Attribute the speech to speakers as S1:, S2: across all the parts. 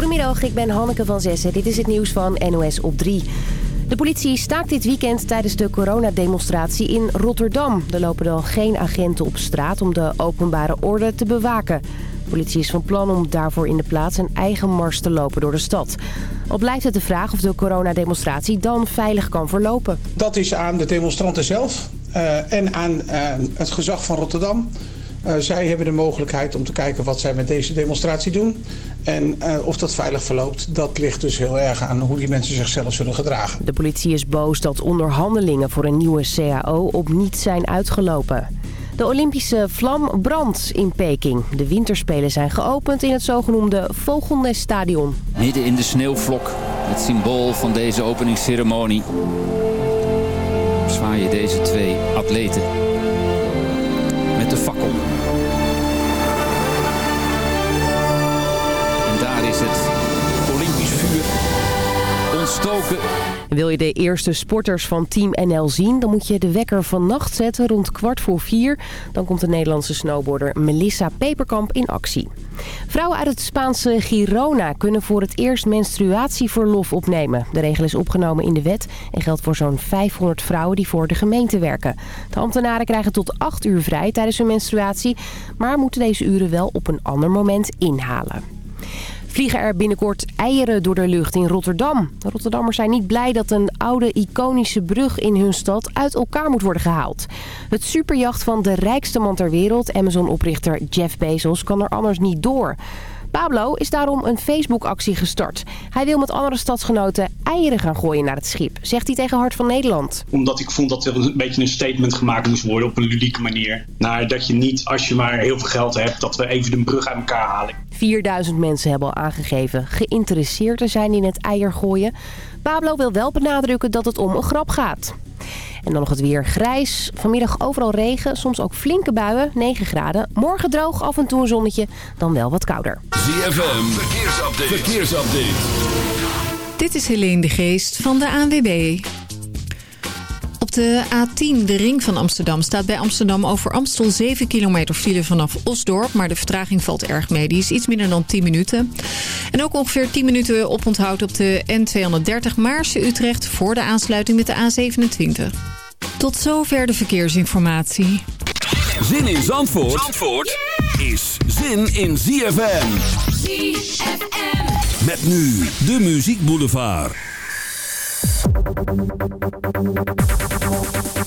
S1: Goedemiddag, ik ben Hanneke van Zessen. Dit is het nieuws van NOS op 3. De politie staakt dit weekend tijdens de coronademonstratie in Rotterdam. Er lopen dan geen agenten op straat om de openbare orde te bewaken. De politie is van plan om daarvoor in de plaats een eigen mars te lopen door de stad. Al blijft het de vraag of de coronademonstratie dan veilig kan verlopen.
S2: Dat is aan de demonstranten zelf uh, en aan uh, het gezag van Rotterdam. Uh, zij hebben de mogelijkheid om te kijken wat zij met deze demonstratie doen. En uh, of dat veilig verloopt, dat ligt dus heel erg aan hoe die mensen zichzelf zullen gedragen.
S1: De politie is boos dat onderhandelingen voor een nieuwe CAO op niet zijn uitgelopen. De Olympische vlam brandt in Peking. De winterspelen zijn geopend in het zogenoemde Vogelneststadion.
S3: Midden in de sneeuwvlok, het symbool van deze openingsceremonie... zwaaien deze twee atleten
S1: Wil je de eerste sporters van Team NL zien... dan moet je de wekker vannacht zetten rond kwart voor vier. Dan komt de Nederlandse snowboarder Melissa Peperkamp in actie. Vrouwen uit het Spaanse Girona kunnen voor het eerst menstruatieverlof opnemen. De regel is opgenomen in de wet en geldt voor zo'n 500 vrouwen die voor de gemeente werken. De ambtenaren krijgen tot 8 uur vrij tijdens hun menstruatie... maar moeten deze uren wel op een ander moment inhalen vliegen er binnenkort eieren door de lucht in Rotterdam. De Rotterdammers zijn niet blij dat een oude iconische brug in hun stad uit elkaar moet worden gehaald. Het superjacht van de rijkste man ter wereld, Amazon-oprichter Jeff Bezos, kan er anders niet door. Pablo is daarom een Facebook-actie gestart. Hij wil met andere stadsgenoten eieren gaan gooien naar het schip, zegt hij tegen Hart van Nederland.
S4: Omdat ik vond dat er een beetje een statement gemaakt moest worden op een ludieke manier. Naar dat je niet, als je maar heel veel geld hebt, dat we even de brug uit elkaar halen.
S1: 4000 mensen hebben al aangegeven geïnteresseerd te zijn in het eier gooien. Pablo wil wel benadrukken dat het om een grap gaat. En dan nog het weer grijs. Vanmiddag overal regen, soms ook flinke buien, 9 graden. Morgen droog, af en toe een zonnetje, dan wel wat kouder.
S5: ZFM, verkeersupdate. verkeersupdate.
S6: Dit is Helene de Geest van de ANWB. Op de A10, de ring van Amsterdam, staat bij Amsterdam over Amstel 7 kilometer file vanaf Osdorp. Maar de vertraging valt erg mee. Die is iets minder dan 10 minuten. En ook ongeveer 10 minuten oponthoud op de N230 Maarse-Utrecht voor de aansluiting met de A27. Tot zover de verkeersinformatie.
S5: Zin in Zandvoort, Zandvoort is zin in ZFM.
S7: ZFM.
S5: Met nu de Muziek Boulevard.
S7: Thank you.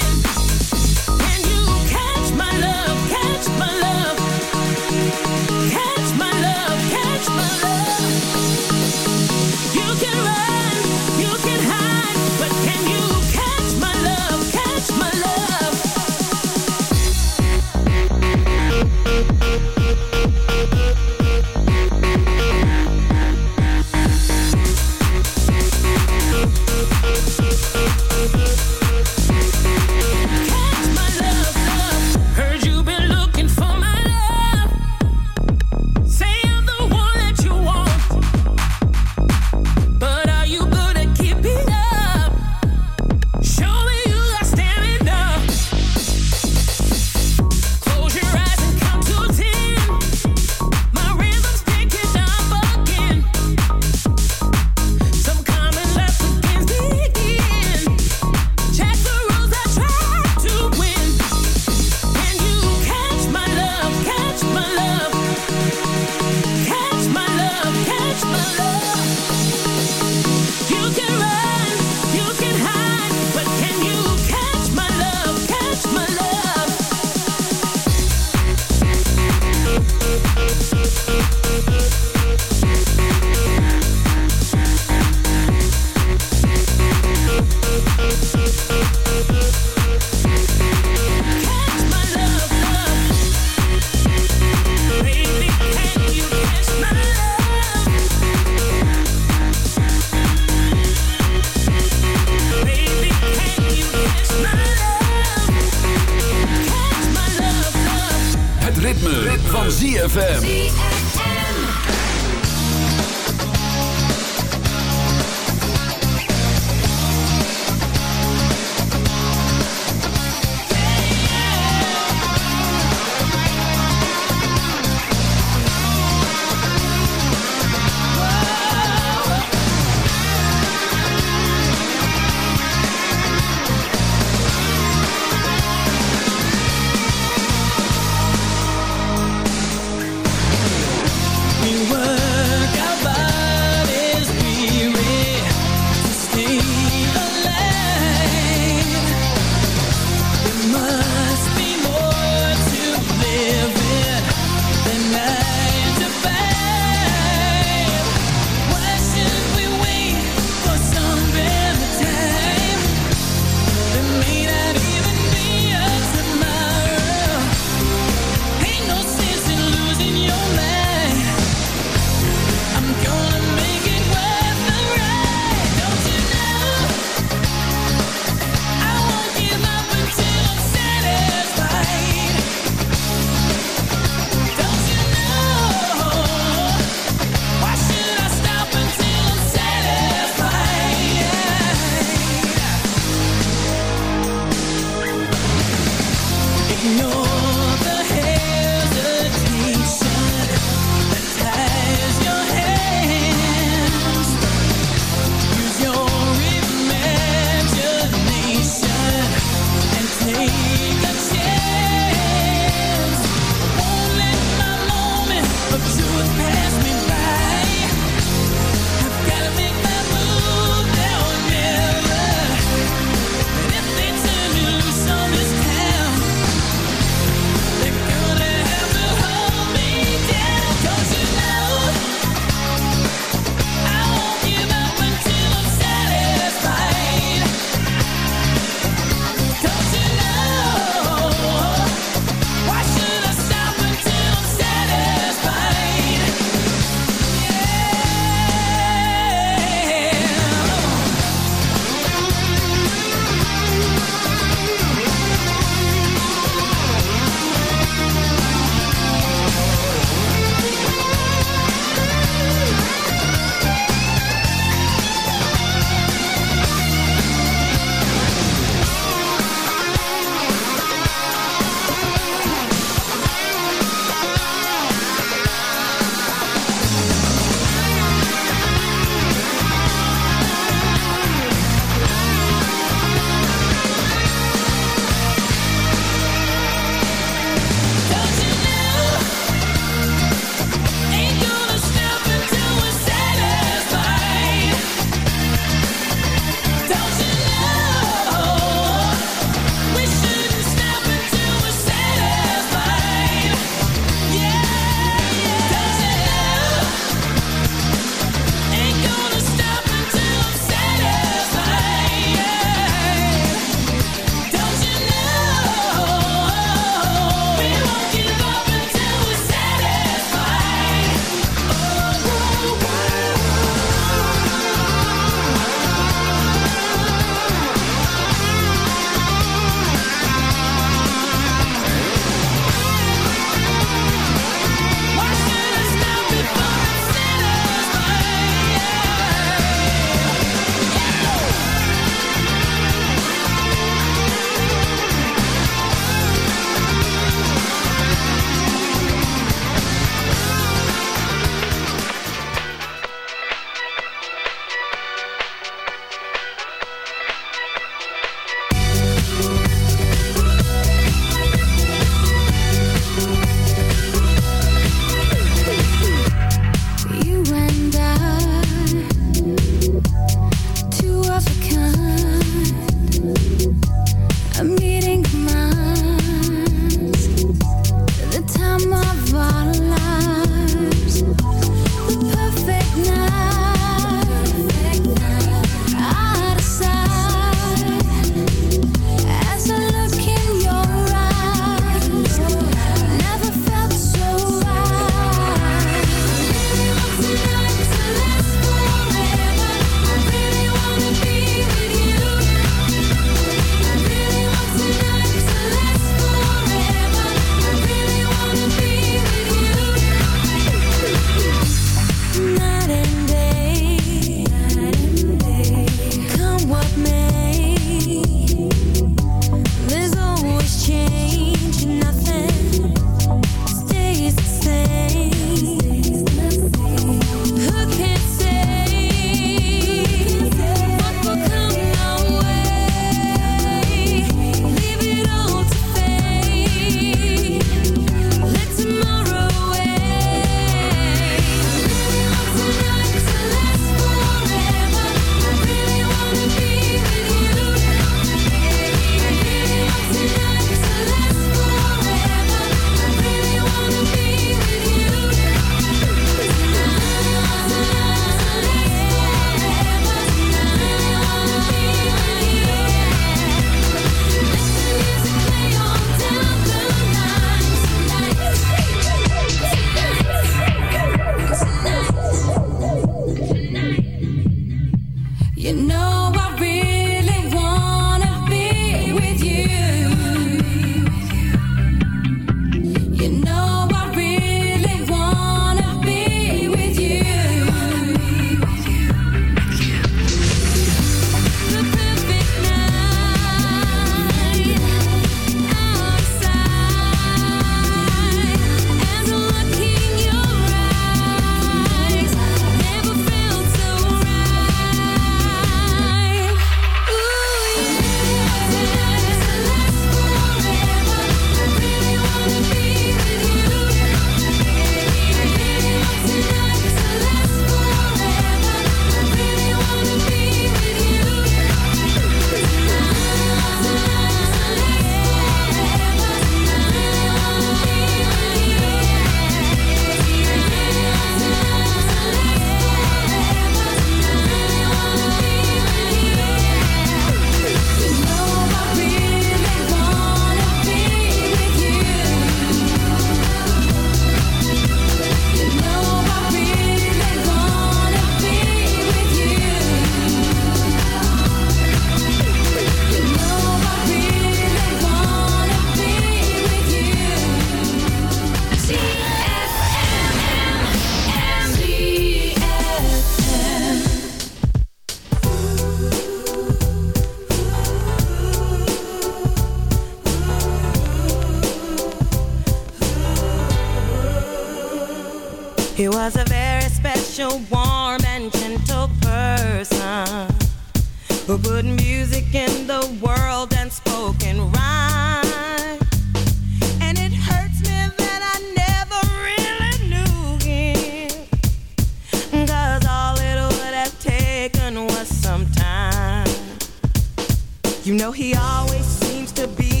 S7: You know, he always seems to be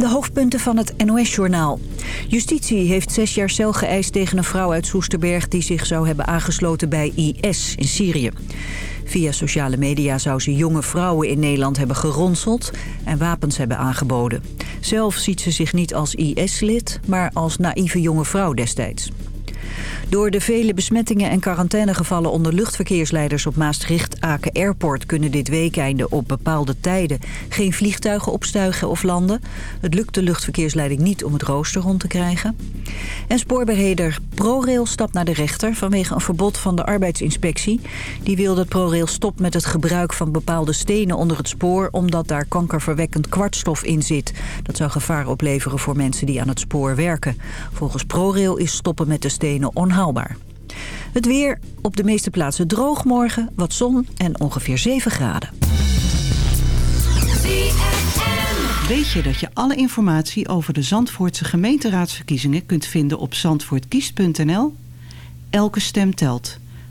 S8: de hoofdpunten van het NOS-journaal. Justitie heeft zes jaar cel geëist tegen een vrouw uit Soesterberg... die zich zou hebben aangesloten bij IS in Syrië. Via sociale media zou ze jonge vrouwen in Nederland hebben geronseld... en wapens hebben aangeboden. Zelf ziet ze zich niet als IS-lid, maar als naïeve jonge vrouw destijds. Door de vele besmettingen en quarantainegevallen onder luchtverkeersleiders op Maastricht-Aken Airport kunnen dit weekende op bepaalde tijden geen vliegtuigen opstuigen of landen. Het lukt de luchtverkeersleiding niet om het rooster rond te krijgen. En spoorbeheerder ProRail stapt naar de rechter vanwege een verbod van de arbeidsinspectie. Die wil dat ProRail stopt met het gebruik van bepaalde stenen onder het spoor omdat daar kankerverwekkend kwartstof in zit. Dat zou gevaar opleveren voor mensen die aan het spoor werken. Volgens ProRail is stoppen met de stenen Het weer op de meeste plaatsen droog morgen, wat zon en ongeveer 7 graden.
S9: Weet je dat je alle informatie over de Zandvoortse gemeenteraadsverkiezingen kunt vinden op zandvoortkiest.nl? Elke stem telt.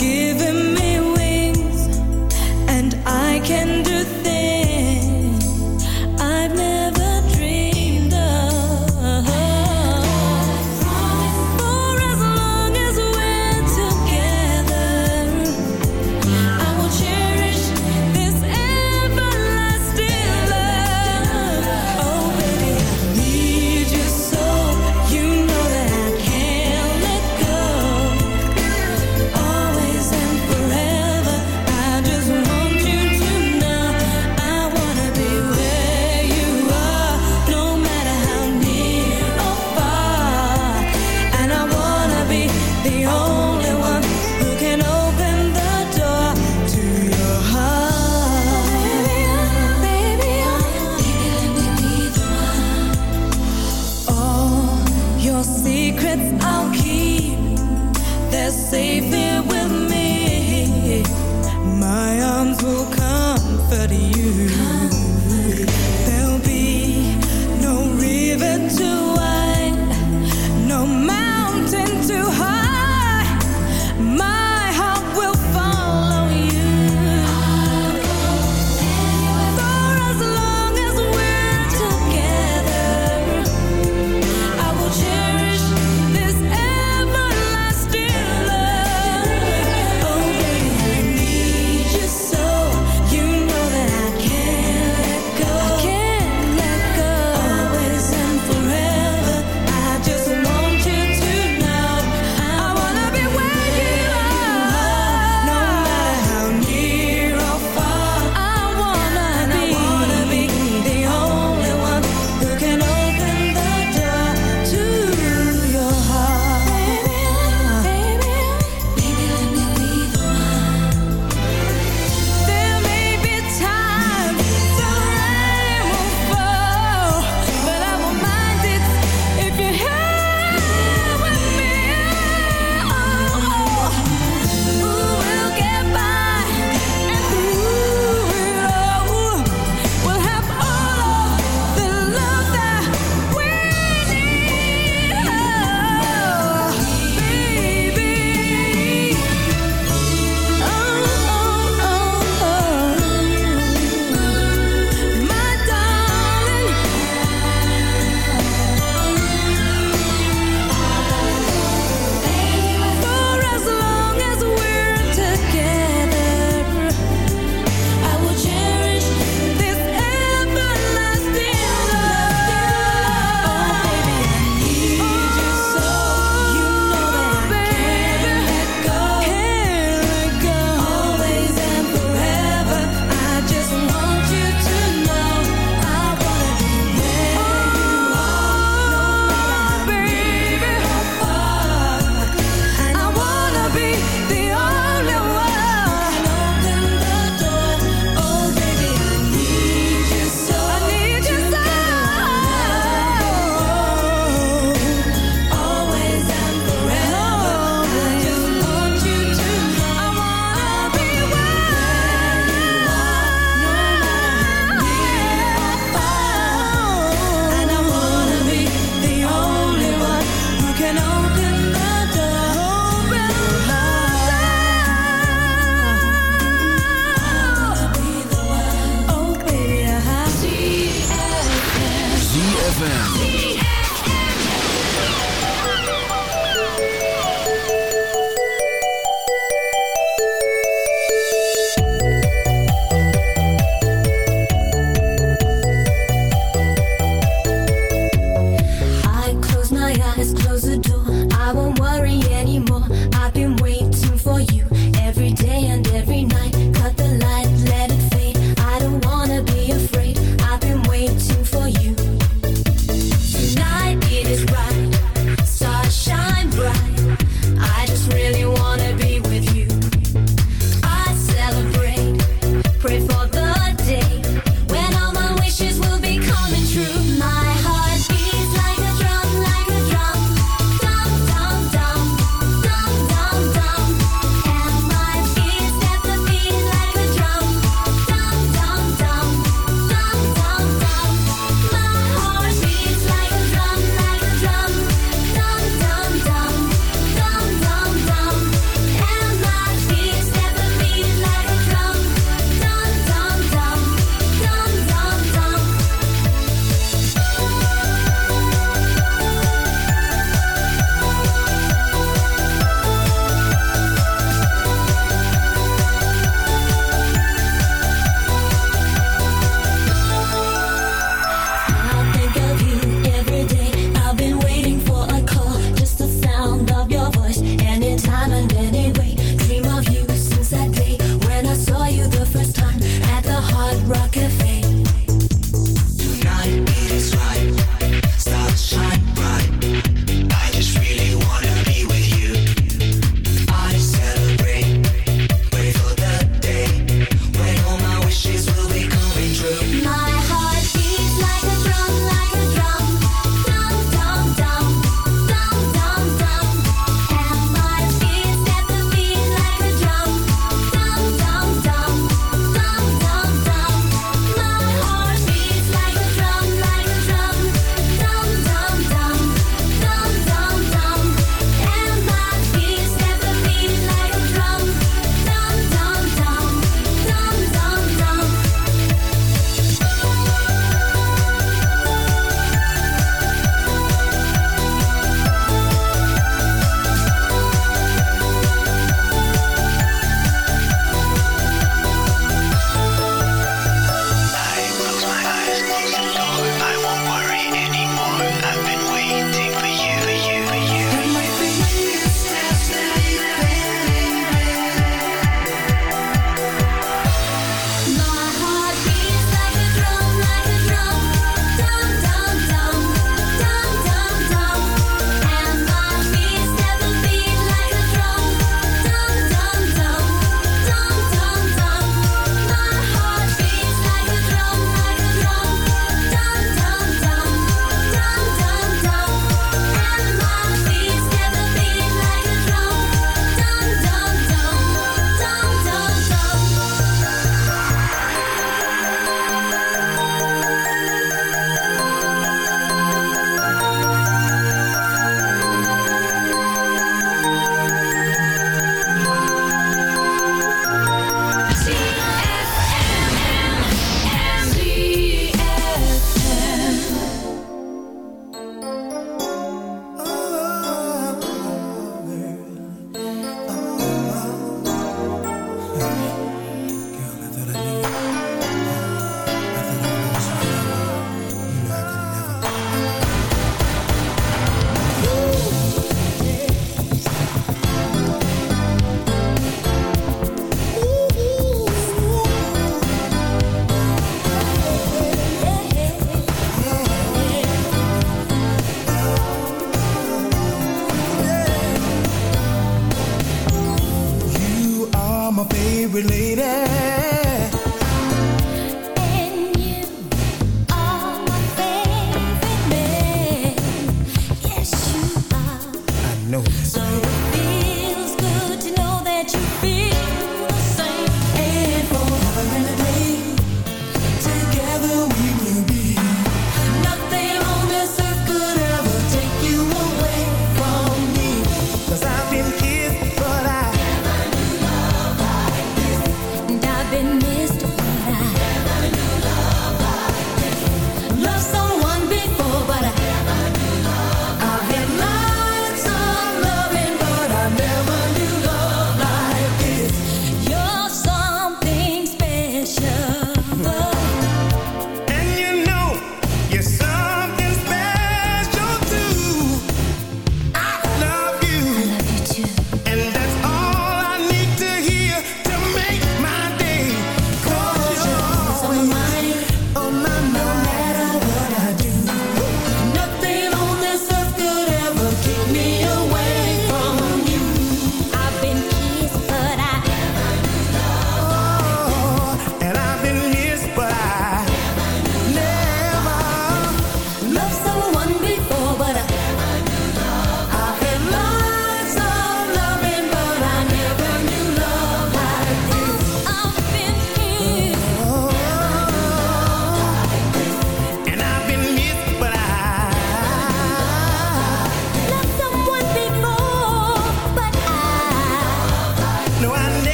S10: give